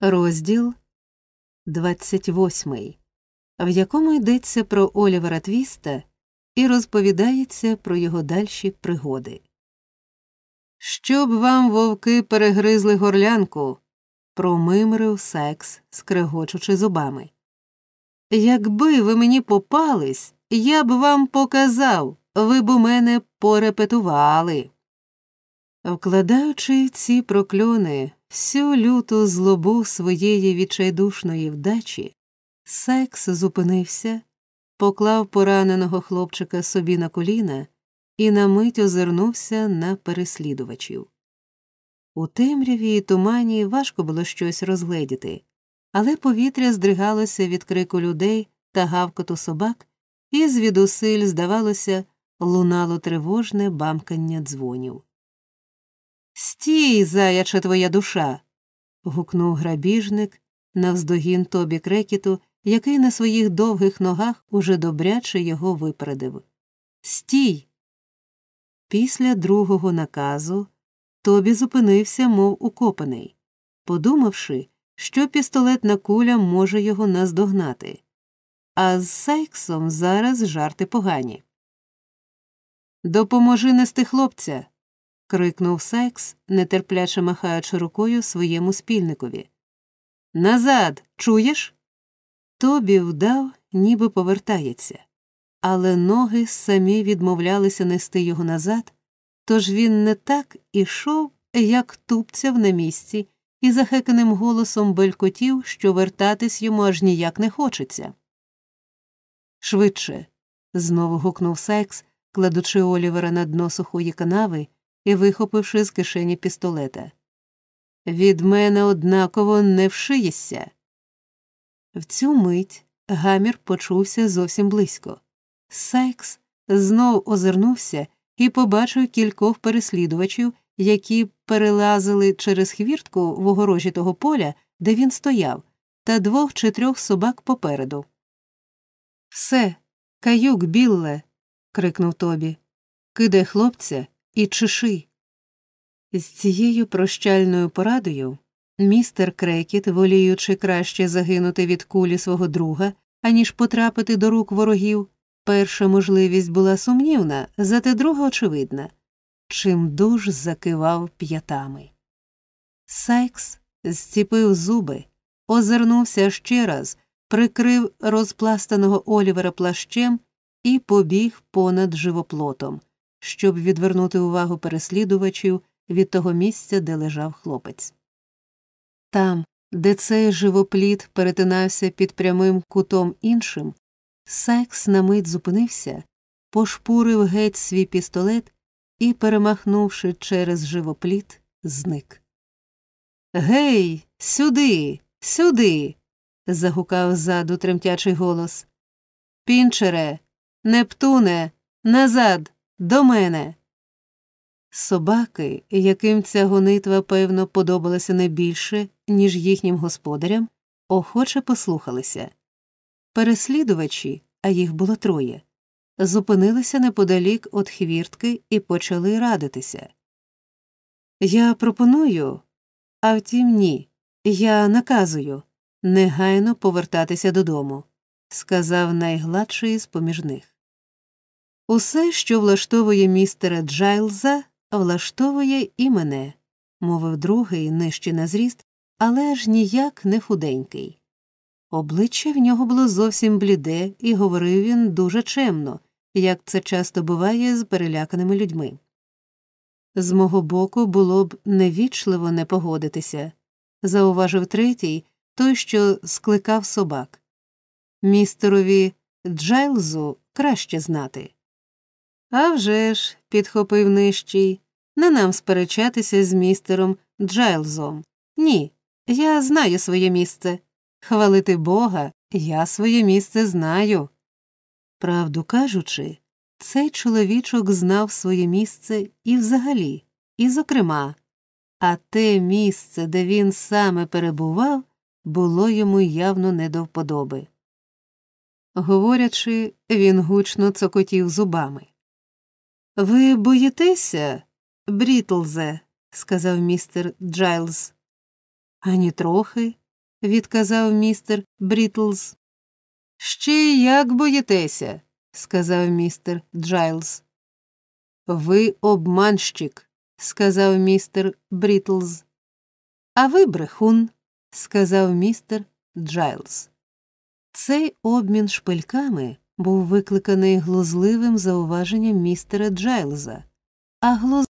Розділ 28, в якому йдеться про Олівера Твіста і розповідається про його дальші пригоди. Щоб вам вовки перегризли горлянку, промимрив секс, скрегочучи зубами. Якби ви мені попались, я б вам показав, ви б у мене порепетували. Вкладаючи ці прокльони всю люту злобу своєї відчайдушної вдачі, секс зупинився, поклав пораненого хлопчика собі на коліна і на мить озирнувся на переслідувачів. У темряві і тумані важко було щось розгледіти, але повітря здригалося від крику людей та гавкоту собак, і звідусиль, здавалося, лунало тривожне бамкання дзвонів. Стій, заяча твоя душа. гукнув грабіжник навздогін тобі крекіту, який на своїх довгих ногах уже добряче його випередив. Стій. Після другого наказу Тобі зупинився, мов укопаний, подумавши, що пістолетна куля може його наздогнати. А з Сайксом зараз жарти погані. Допоможи нести хлопця. Крикнув Сайкс, нетерпляче махаючи рукою своєму спільникові. Назад, чуєш? Тобі вдав, ніби повертається, але ноги самі відмовлялися нести його назад, тож він не так ішов, як тупцяв на місці, і захеканим голосом белькотів, що вертатись йому аж ніяк не хочеться. Швидше. знову гукнув Сайкс, кладучи Олівера на дно сухої канави і вихопивши з кишені пістолета. Від мене однаково не вшиєшся. В цю мить гамір почувся зовсім близько. Сайкс знов озирнувся і побачив кількох переслідувачів, які перелазили через хвіртку в огорожі того поля, де він стояв, та двох чи трьох собак попереду. Все, каюк, білле. крикнув Тобі. Кидай хлопця і чеши. З цією прощальною порадою містер Крекіт, воліючи краще загинути від кулі свого друга, аніж потрапити до рук ворогів, перша можливість була сумнівна, зате друга очевидна чим дуж закивав п'ятами. Сайкс зціпив зуби, озирнувся ще раз, прикрив розпластаного Олівера плащем і побіг понад живоплотом, щоб відвернути увагу переслідувачів від того місця, де лежав хлопець. Там, де цей живопліт перетинався під прямим кутом іншим, Сайкс на мить зупинився, пошпурив геть свій пістолет і, перемахнувши через живопліт, зник. Гей, сюди, сюди. загукав ззаду тремтячий голос. Пінчере, Нептуне, назад, до мене. Собаки, яким ця гонитва, певно, подобалася не більше, ніж їхнім господарям, охоче послухалися. Переслідувачі, а їх було троє, зупинилися неподалік від хвіртки і почали радитися. Я пропоную, а втім, ні, я наказую негайно повертатися додому, сказав найгладший з поміж них. Усе, що влаштовує містера Джайлза, влаштовує і мене, мовив другий нижче на зріст, але ж ніяк не худенький. Обличчя в нього було зовсім бліде, і говорив він дуже чемно, як це часто буває з переляканими людьми. З мого боку було б невічливо не погодитися, зауважив третій, той, що скликав собак. Містерові Джайлзу краще знати. «А вже ж», – підхопив нижчий, не нам сперечатися з містером Джайлзом. Ні, я знаю своє місце. Хвалити Бога, я своє місце знаю. Правду кажучи, цей чоловічок знав своє місце і взагалі, і зокрема, а те місце, де він саме перебував, було йому явно не до вподоби. Говорячи, він гучно цокотів зубами. Ви боїтеся, Брітлзе, сказав містер Джайлз. Ані трохи, відказав містер Брітлз. Ще як боїтеся, сказав містер Джайлз. Ви обманщик, сказав містер Брітлз. А ви брехун, сказав містер Джайлз. Цей обмін шпильками був викликаний глузливим зауваженням містера Джайлза, а глуз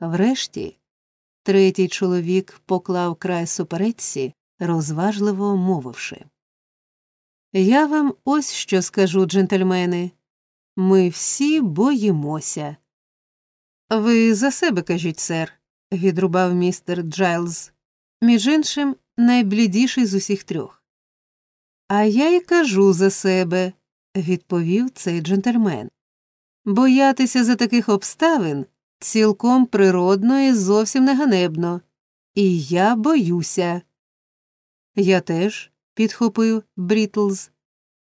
Врешті, третій чоловік поклав край суперечці, розважливо мовивши. Я вам ось що скажу, джентльмени. Ми всі боїмося. Ви за себе кажіть, сер, відрубав містер Джайлз, між іншим, найблідіший з усіх трьох. А я й кажу за себе, відповів цей джентльмен. Боятися за таких обставин цілком природно і зовсім не ганебно. І я боюся. Я теж, підхопив Брітлз.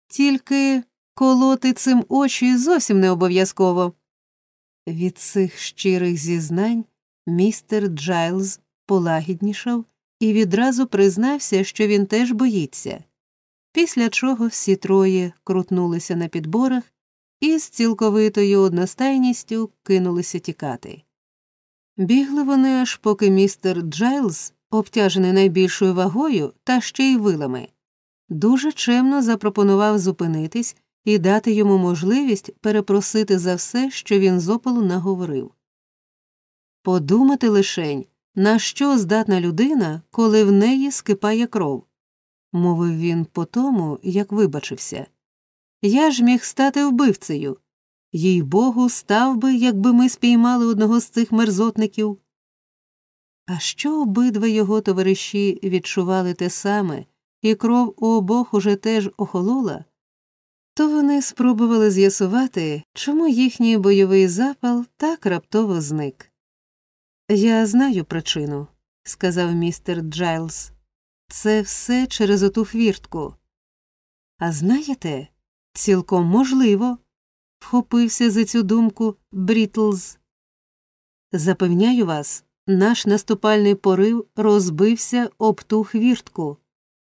Тільки колоти цим очі зовсім не обов'язково. Від цих щирих зізнань містер Джайлз полагіднішав і відразу признався, що він теж боїться, після чого всі троє крутнулися на підборах і з цілковитою одностайністю кинулися тікати. Бігли вони аж поки містер Джайлз, обтяжений найбільшою вагою та ще й вилами, дуже чемно запропонував зупинитись і дати йому можливість перепросити за все, що він з опалу наговорив. Подумати лишень, на що здатна людина, коли в неї скипає кров, мовив він по тому, як вибачився. Я ж міг стати вбивцею. Їй богу, став би, якби ми спіймали одного з цих мерзотників. А що обидва його товариші відчували те саме, і кров у обох уже теж охолола, то вони спробували з'ясувати, чому їхній бойовий запал так раптово зник. Я знаю причину, сказав містер Джайлз. Це все через оту хвіртку. А знаєте, цілком можливо, вхопився за цю думку Брітлз. Запевняю вас, наш наступальний порив розбився об ту хвіртку,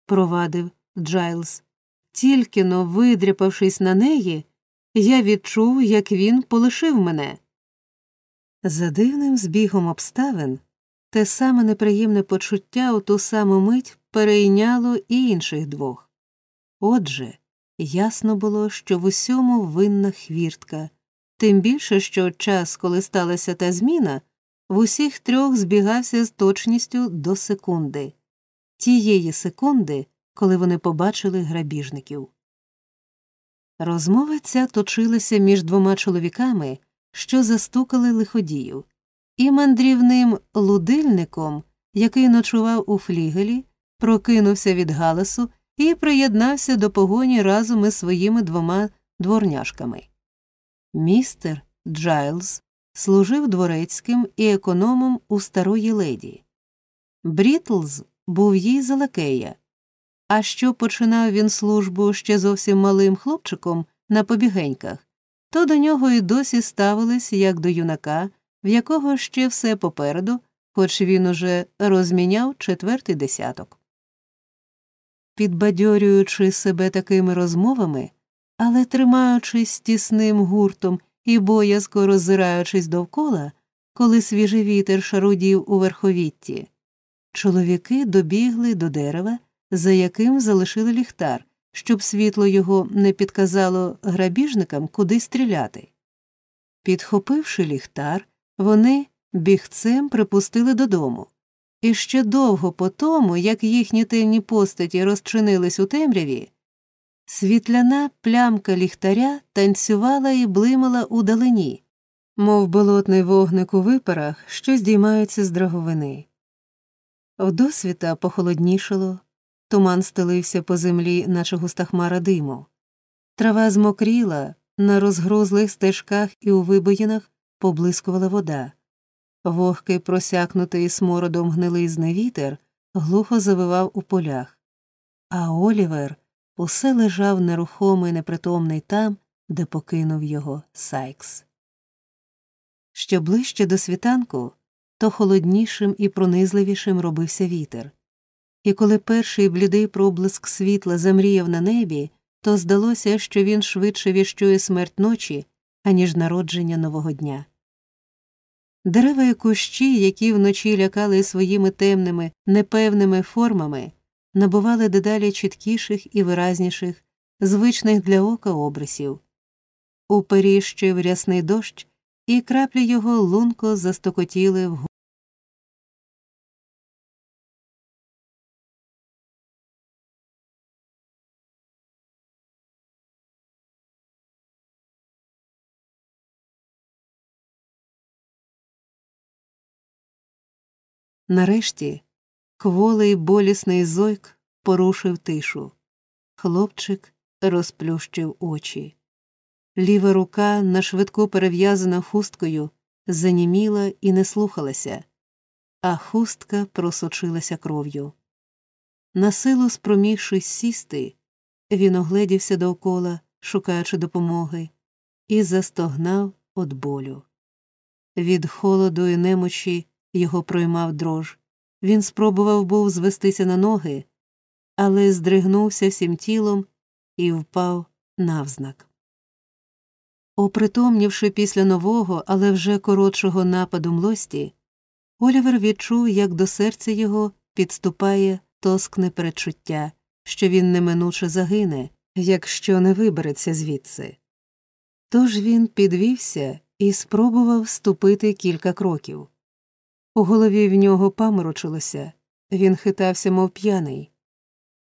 провадив Джайлз. Тільки но видряпавшись на неї, я відчув, як він полишив мене. За дивним збігом обставин те саме неприємне почуття у ту саму мить перейняло і інших двох. Отже, ясно було, що в усьому винна хвіртка, тим більше, що час, коли сталася та зміна, в усіх трьох збігався з точністю до секунди, тієї секунди, коли вони побачили грабіжників. Розмова ця точилася між двома чоловіками, що застукали лиходіїв, і мандрівним лудильником, який ночував у флігелі, прокинувся від галасу і приєднався до погоні разом із своїми двома дворняшками. Містер Джайлз служив дворецьким і економом у старої леді. Брітлз був їй за лакея, а що починав він службу ще зовсім малим хлопчиком на побігеньках, то до нього й досі ставились як до юнака, в якого ще все попереду, хоч він уже розміняв четвертий десяток. Підбадьорюючи себе такими розмовами, але тримаючись тісним гуртом і боязко роззираючись довкола, коли свіжий вітер шарудів у верховітті, чоловіки добігли до дерева, за яким залишили ліхтар, щоб світло його не підказало грабіжникам, куди стріляти. Підхопивши ліхтар, вони бігцем припустили додому. І ще довго по тому, як їхні темні постаті розчинились у темряві, світляна плямка ліхтаря танцювала і блимала у далині, мов болотний вогник у випарах, що здіймаються з драговини. Вдосвіта похолоднішало, туман стелився по землі, наче густа хмара диму. Трава змокріла, на розгрузлих стежках і у вибоїнах поблискувала вода. Вогкий просякнутий смородом гнилизний вітер глухо завивав у полях, а Олівер усе лежав нерухомий непритомний там, де покинув його Сайкс. Що ближче до світанку, то холоднішим і пронизливішим робився вітер, і коли перший блідий проблиск світла замріяв на небі, то здалося, що він швидше віщує смерть ночі, аніж народження нового дня. Дерева і кущі, які вночі лякали своїми темними, непевними формами, набували дедалі чіткіших і виразніших, звичних для ока обрисів. Уперіщив рясний дощ, і краплі його лунко застокотіли в Нарешті кволий болісний зойк порушив тишу. Хлопчик розплющив очі. Ліва рука, нашвидку перев'язана хусткою, заніміла і не слухалася, а хустка просочилася кров'ю. Насилу спромігшись сісти, він огледівся довкола, шукаючи допомоги, і застогнав від болю. Від холоду і немочі його проймав дрож. Він спробував був звестися на ноги, але здригнувся всім тілом і впав навзнак. Опритомнівши після нового, але вже коротшого нападу млості, Олівер відчув, як до серця його підступає тоскне передчуття, що він неминуче загине, якщо не вибереться звідси. Тож він підвівся і спробував ступити кілька кроків. У голові в нього паморочилося, він хитався, мов п'яний.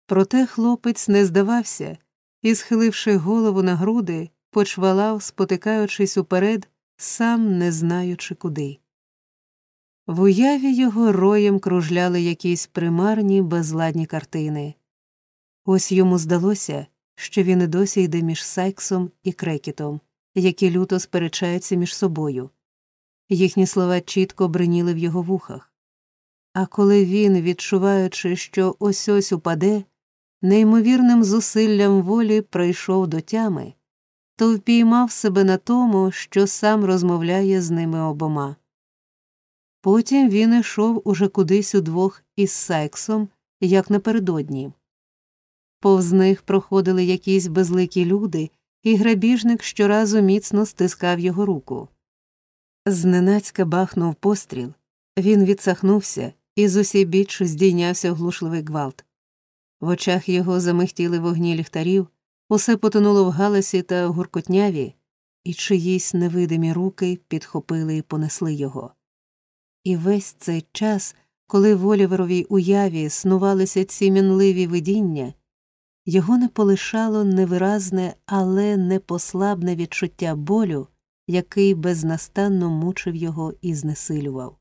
Проте хлопець не здавався і, схиливши голову на груди, почвалав, спотикаючись уперед, сам не знаючи куди. В уяві його роєм кружляли якісь примарні безладні картини. Ось йому здалося, що він і досі йде між Сайксом і крекітом, які люто сперечаються між собою. Їхні слова чітко бриніли в його вухах. А коли він, відчуваючи, що ось ось упаде, неймовірним зусиллям волі прийшов до тями, то впіймав себе на тому, що сам розмовляє з ними обома. Потім він ішов уже кудись удвох із Сайксом, як напередодні. Повз них проходили якісь безликі люди, і грабіжник щоразу міцно стискав його руку. Зненацька бахнув постріл, він відсахнувся і з усібіч здійнявся глушливий гвалт. В очах його замихтіли вогні ліхтарів, усе потонуло в галасі та гуркотняві, і чиїсь невидимі руки підхопили і понесли його. І весь цей час, коли в Оліверовій уяві снувалися ці мінливі видіння, його не полишало невиразне, але непослабне відчуття болю який безнастанно мучив його і знесилював.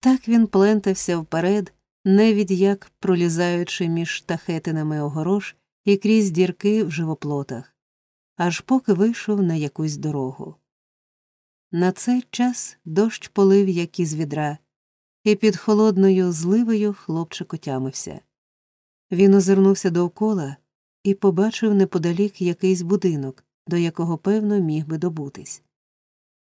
Так він плентався вперед, невід як пролізаючи між штахетинами огорош і крізь дірки в живоплотах, аж поки вийшов на якусь дорогу. На цей час дощ полив, як із відра, і під холодною зливою хлопчик отямився. Він озирнувся довкола і побачив неподалік якийсь будинок, до якого, певно, міг би добутись.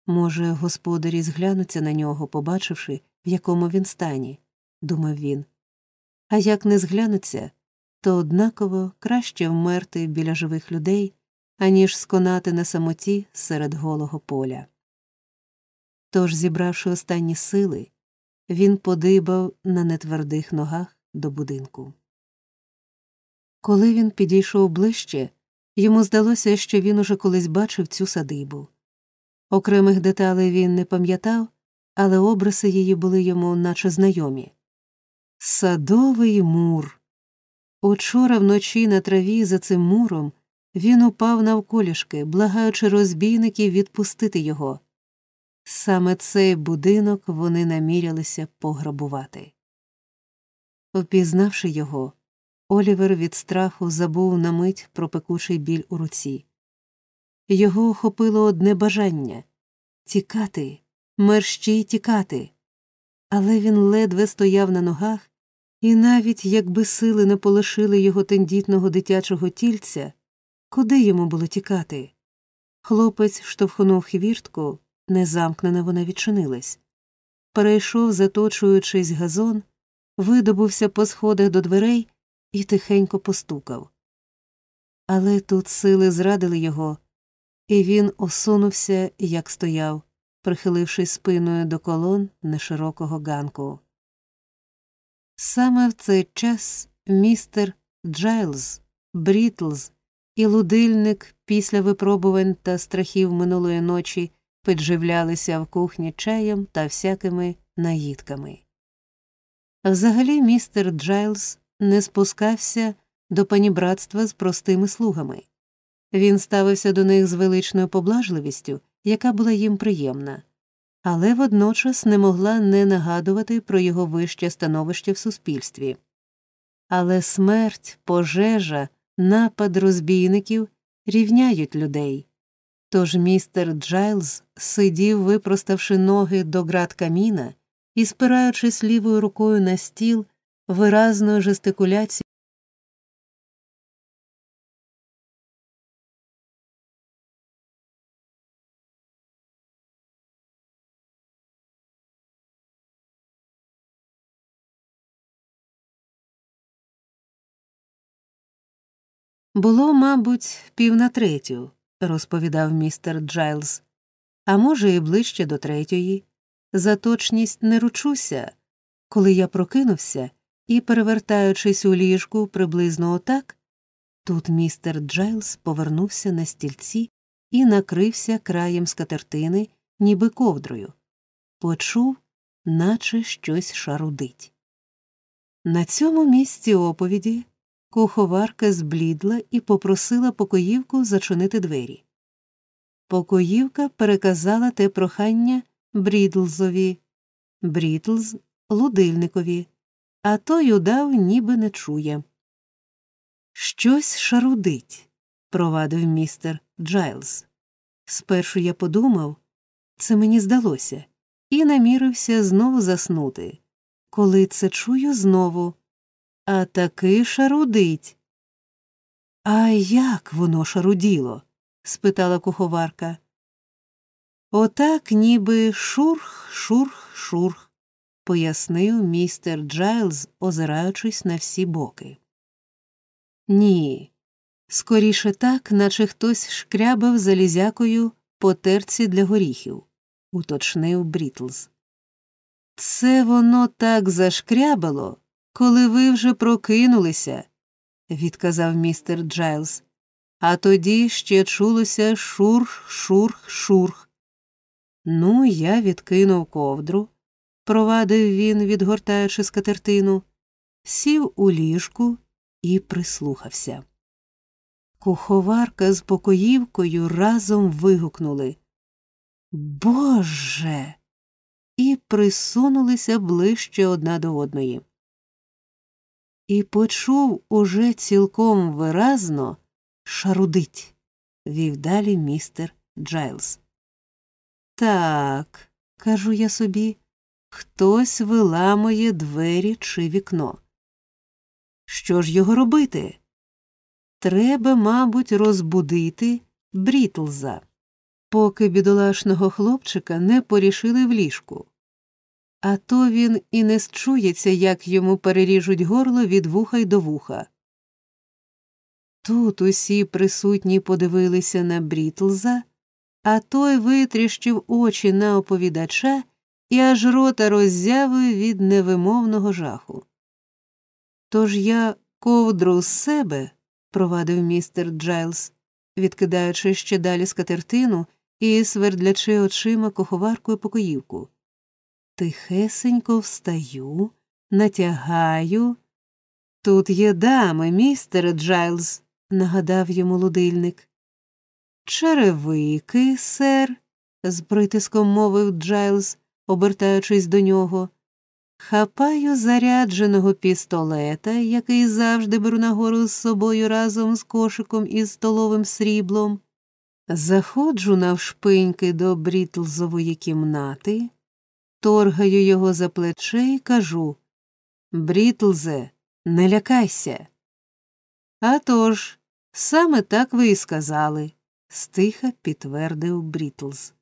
Може, господарі зглянуться на нього, побачивши, в якому він стані, думав він. А як не зглянуться, то однаково краще вмерти біля живих людей, аніж сконати на самоті серед голого поля. Тож, зібравши останні сили, він подибав на нетвердих ногах до будинку. Коли він підійшов ближче, Йому здалося, що він уже колись бачив цю садибу. Окремих деталей він не пам'ятав, але обриси її були йому наче знайомі. Садовий мур. Учора вночі на траві за цим муром він упав навколішки, благаючи розбійників відпустити його. Саме цей будинок вони намірялися пограбувати. Впізнавши його, Олівер від страху забув на мить про пекучий біль у руці. Його охопило одне бажання тікати, мерщій тікати. Але він ледве стояв на ногах І навіть якби сили не полишили його тендітного дитячого тільця, куди йому було тікати? Хлопець штовхнув хвіртку, незамкнена вона відчинилась. Перейшов, заточуючись газон, видобувся по сходах до дверей і тихенько постукав. Але тут сили зрадили його, і він осунувся, як стояв, прихилившись спиною до колон неширокого ганку. Саме в цей час містер Джайлз, Брітлз і лудильник після випробувань та страхів минулої ночі підживлялися в кухні чаєм та всякими наїдками. Взагалі містер Джайлз не спускався до панібратства з простими слугами. Він ставився до них з величною поблажливістю, яка була їм приємна, але водночас не могла не нагадувати про його вище становище в суспільстві. Але смерть, пожежа, напад розбійників рівняють людей. Тож містер Джайлз сидів, випроставши ноги до град каміна і, спираючись лівою рукою на стіл, виразною жестикуляцією. Було, мабуть, пів на третю, розповідав містер Джайлз, а може, і ближче до третьої. За точність не ручуся, коли я прокинувся і, перевертаючись у ліжку приблизно отак, тут містер Джайлз повернувся на стільці і накрився краєм скатертини, ніби ковдрою, почув, наче щось шарудить. На цьому місці оповіді куховарка зблідла і попросила покоївку зачинити двері. Покоївка переказала те прохання Брідлзові, Брідлз лудильникові, а той удав, ніби не чує. Щось шарудить, провадив містер Джайлз. Спершу я подумав, це мені здалося, і намірився знову заснути. Коли це чую знову, а таки шарудить. А як воно шаруділо? спитала куховарка. Отак ніби шурх, шурх, шурх, пояснив містер Джайлз, озираючись на всі боки. Ні, скоріше так, наче хтось шкрябав залізякою по терці для горіхів, уточнив Брітлз. Це воно так зашкрябало, коли ви вже прокинулися, відказав містер Джайлз. А тоді ще чулося шурх, шурх, шурх. Ну, я відкинув ковдру, провадив він, відгортаючи скатертину, сів у ліжку і прислухався. Куховарка з покоївкою разом вигукнули Боже. і присунулися ближче одна до одної. І почув уже цілком виразно шарудить, вів далі містер Джайлз. Так, кажу я собі, хтось виламує двері чи вікно. Що ж його робити? Треба, мабуть, розбудити Брітлза, поки бідолашного хлопчика не порішили в ліжку. А то він і не счується, як йому переріжуть горло від вуха й до вуха. Тут усі присутні подивилися на Брітлза, а той витріщив очі на оповідача і аж рота роззявив від невимовного жаху. Тож я ковдру з себе, провадив містер Джайлз, відкидаючи ще далі скатертину і свердлячи очима куховаркою покоївку. Тихесенько встаю, натягаю. Тут є дами, містере Джайлз, нагадав йому лудильник. Черевики, сер, з притиском мовив Джайлз, обертаючись до нього. Хапаю зарядженого пістолета, який завжди беру нагору з собою разом з кошиком із столовим сріблом. Заходжу навшпиньки до Брітлзової кімнати, торгаю його за плече і кажу Брітлзе, не лякайся. «А тож, саме так ви і сказали, стиха підтвердив Брітлз.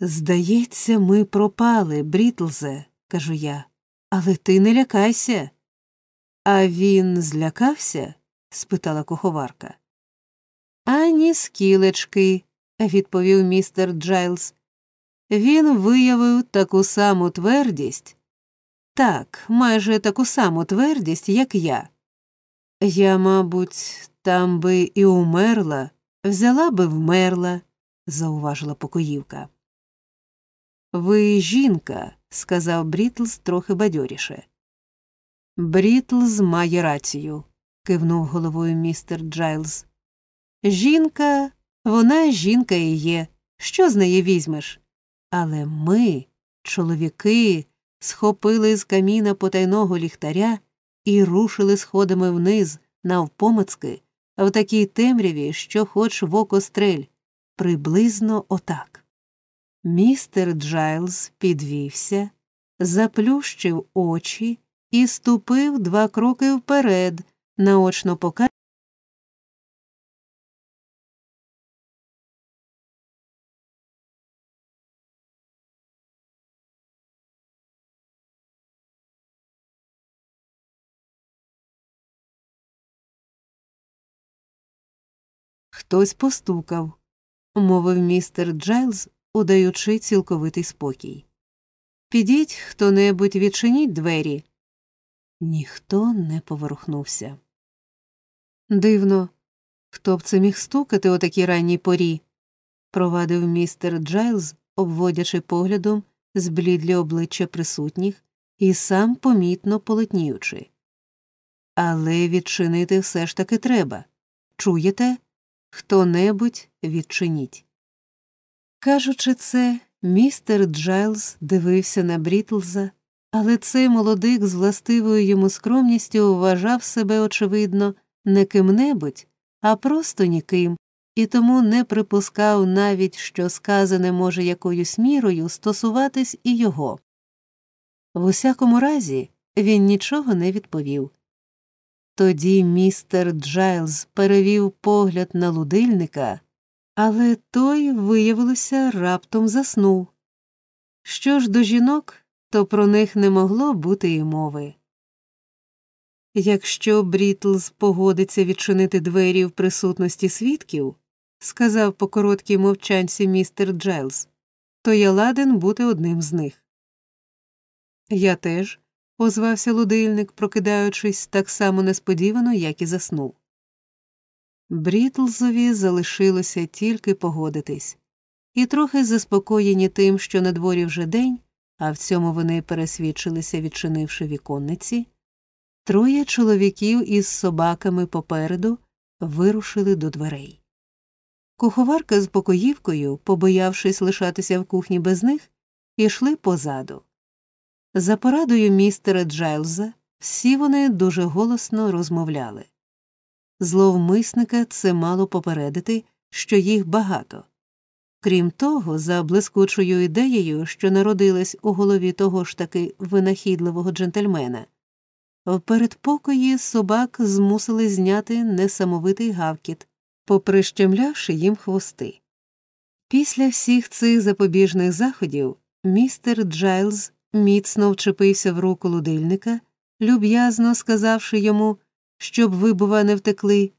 Здається, ми пропали, Брітлзе, кажу я, але ти не лякайся. А він злякався? спитала куховарка. Ані скілечки, відповів містер Джайлз. Він виявив таку саму твердість. Так, майже таку саму твердість, як я. Я, мабуть, там би і умерла, взяла би вмерла, зауважила покоївка. Ви жінка, сказав Брітлз трохи бадьоріше. Брітлз має рацію, кивнув головою містер Джайлз. Жінка, вона жінка і є. Що з неї візьмеш? Але ми, чоловіки, схопили з каміна потайного ліхтаря і рушили сходами вниз, навпомацки, в такій темряві, що хоч в око стрель, приблизно отак. Містер Джайлз підвівся, заплющив очі і ступив два кроки вперед, наочно показуючи, Хтось постукав, мовив містер Джайлз, удаючи цілковитий спокій. Підіть хто небудь відчиніть двері. Ніхто не поворухнувся. Дивно, хто б це міг стукати о такій ранній порі, провадив містер Джайлз, обводячи поглядом зблідлі обличчя присутніх і сам помітно полетніючи. Але відчинити все ж таки треба. Чуєте? Хто небудь відчиніть. Кажучи це, містер Джайлз дивився на Брітлза, але цей молодик з властивою йому скромністю вважав себе, очевидно, не ким-небудь, а просто ніким, і тому не припускав навіть, що сказане може якоюсь мірою стосуватись і його. В усякому разі, він нічого не відповів. Тоді містер Джайлз перевів погляд на лудильника, але той, виявилося, раптом заснув. Що ж до жінок, то про них не могло бути і мови. Якщо Брітлз погодиться відчинити двері в присутності свідків, сказав по короткій мовчанці містер Джайлз, то я ладен бути одним з них. Я теж, озвався лудильник, прокидаючись так само несподівано, як і заснув. Брітлзові залишилося тільки погодитись, і трохи заспокоєні тим, що на дворі вже день, а в цьому вони пересвідчилися, відчинивши віконниці, троє чоловіків із собаками попереду вирушили до дверей. Куховарка з покоївкою, побоявшись лишатися в кухні без них, ішли позаду. За порадою містера Джайлза всі вони дуже голосно розмовляли. Зловмисника це мало попередити, що їх багато. Крім того, за блискучою ідеєю, що народилась у голові того ж таки винахідливого джентльмена, в передпокої собак змусили зняти несамовитий гавкіт, поприщемлявши їм хвости. Після всіх цих запобіжних заходів містер Джайлз міцно вчепився в руку лудильника, люб'язно сказавши йому, щоб ви, бува, не втекли,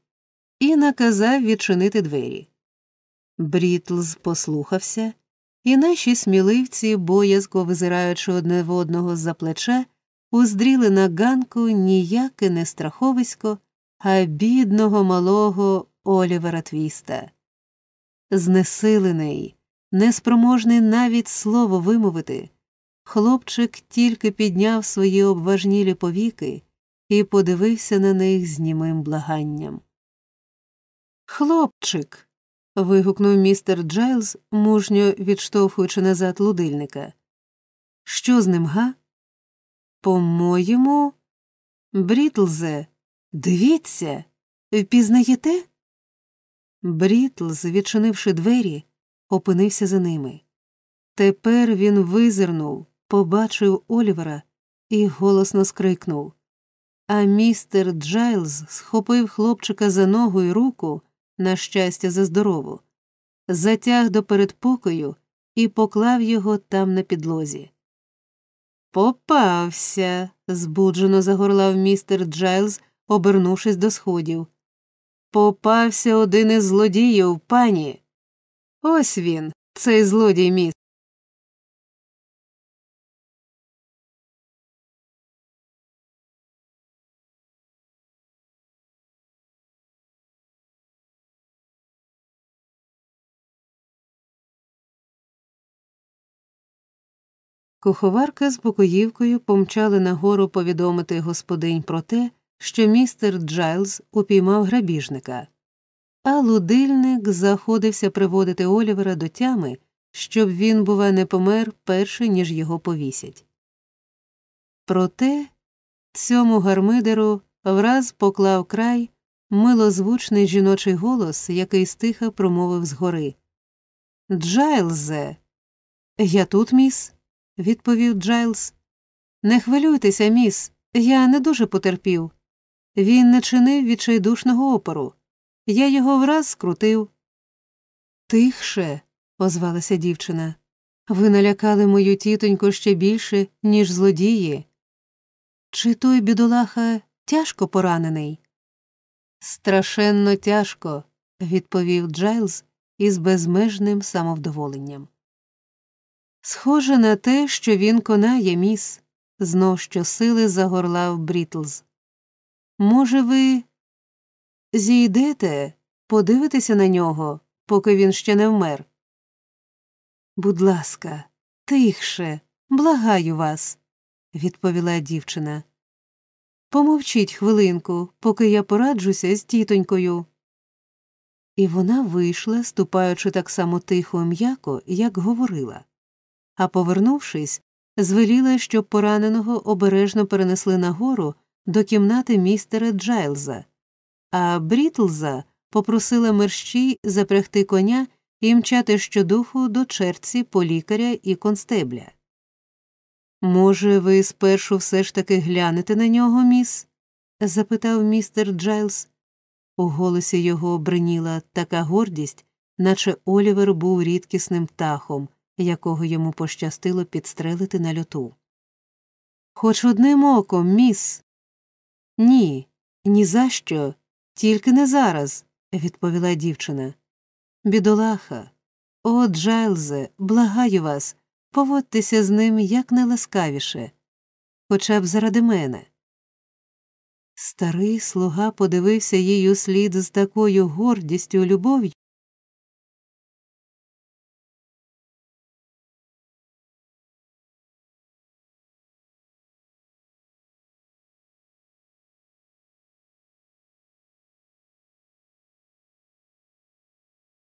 і наказав відчинити двері. Брітлз послухався, і наші сміливці, боязко визираючи одне в одного з за плеча, уздріли на ганку ніяке не страховисько, а бідного малого Олівера Твіста. Знесилений, неспроможний навіть слово вимовити, хлопчик тільки підняв свої обважнілі повіки і подивився на них з німим благанням. Хлопчик. вигукнув містер Джайлз, мужньо відштовхуючи назад лудильника. Що з ним, га? По-моєму, Брітлзе, дивіться, впізнаєте? Брітлз, відчинивши двері, опинився за ними. Тепер він визирнув, побачив Олівера і голосно скрикнув. А містер Джайлз схопив хлопчика за ногу і руку, на щастя, за здорову, затяг до передпокою і поклав його там на підлозі. Попався, збуджено загорлав містер Джайлз, обернувшись до сходів. Попався один із злодіїв, пані. Ось він, цей злодій міст. Куховарка з покоївкою помчали нагору повідомити господинь про те, що містер Джайлз упіймав грабіжника, а лудильник заходився приводити Олівера до тями, щоб він, бува, не помер перше, ніж його повісять. Проте цьому гармидеру враз поклав край милозвучний жіночий голос, який стиха промовив згори. Джайлзе, я тут, міс відповів Джайлз. Не хвилюйтеся, міс, я не дуже потерпів. Він не чинив відчайдушного опору. Я його враз скрутив. Тихше, озвалася дівчина. Ви налякали мою тітоньку ще більше, ніж злодії. Чи той бідолаха тяжко поранений? Страшенно тяжко, відповів Джайлз із безмежним самовдоволенням. Схоже на те, що він конає, міс, знов щосили загорлав Брітлз. Може, ви зійдете, подивитеся на нього, поки він ще не вмер? Будь ласка, тихше, благаю вас, відповіла дівчина. Помовчіть хвилинку, поки я пораджуся з тітонькою. І вона вийшла, ступаючи так само тихо і м'яко, як говорила а повернувшись, звеліла, щоб пораненого обережно перенесли нагору до кімнати містера Джайлза, а Брітлза попросила мерщій запрягти коня і мчати щодуху до черці по лікаря і констебля. Може, ви спершу все ж таки глянете на нього, міс? запитав містер Джайлз. У голосі його бриніла така гордість, наче Олівер був рідкісним птахом, якого йому пощастило підстрелити на льоту. Хоч одним оком, міс. Ні, ні за що, тільки не зараз, відповіла дівчина. Бідолаха, о, Джайлзе, благаю вас, поводьтеся з ним якнайласкавіше, хоча б заради мене. Старий слуга подивився їй слід з такою гордістю любов'ю,